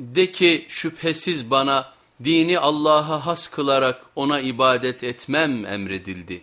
De ki şüphesiz bana dini Allah'a has kılarak ona ibadet etmem emredildi.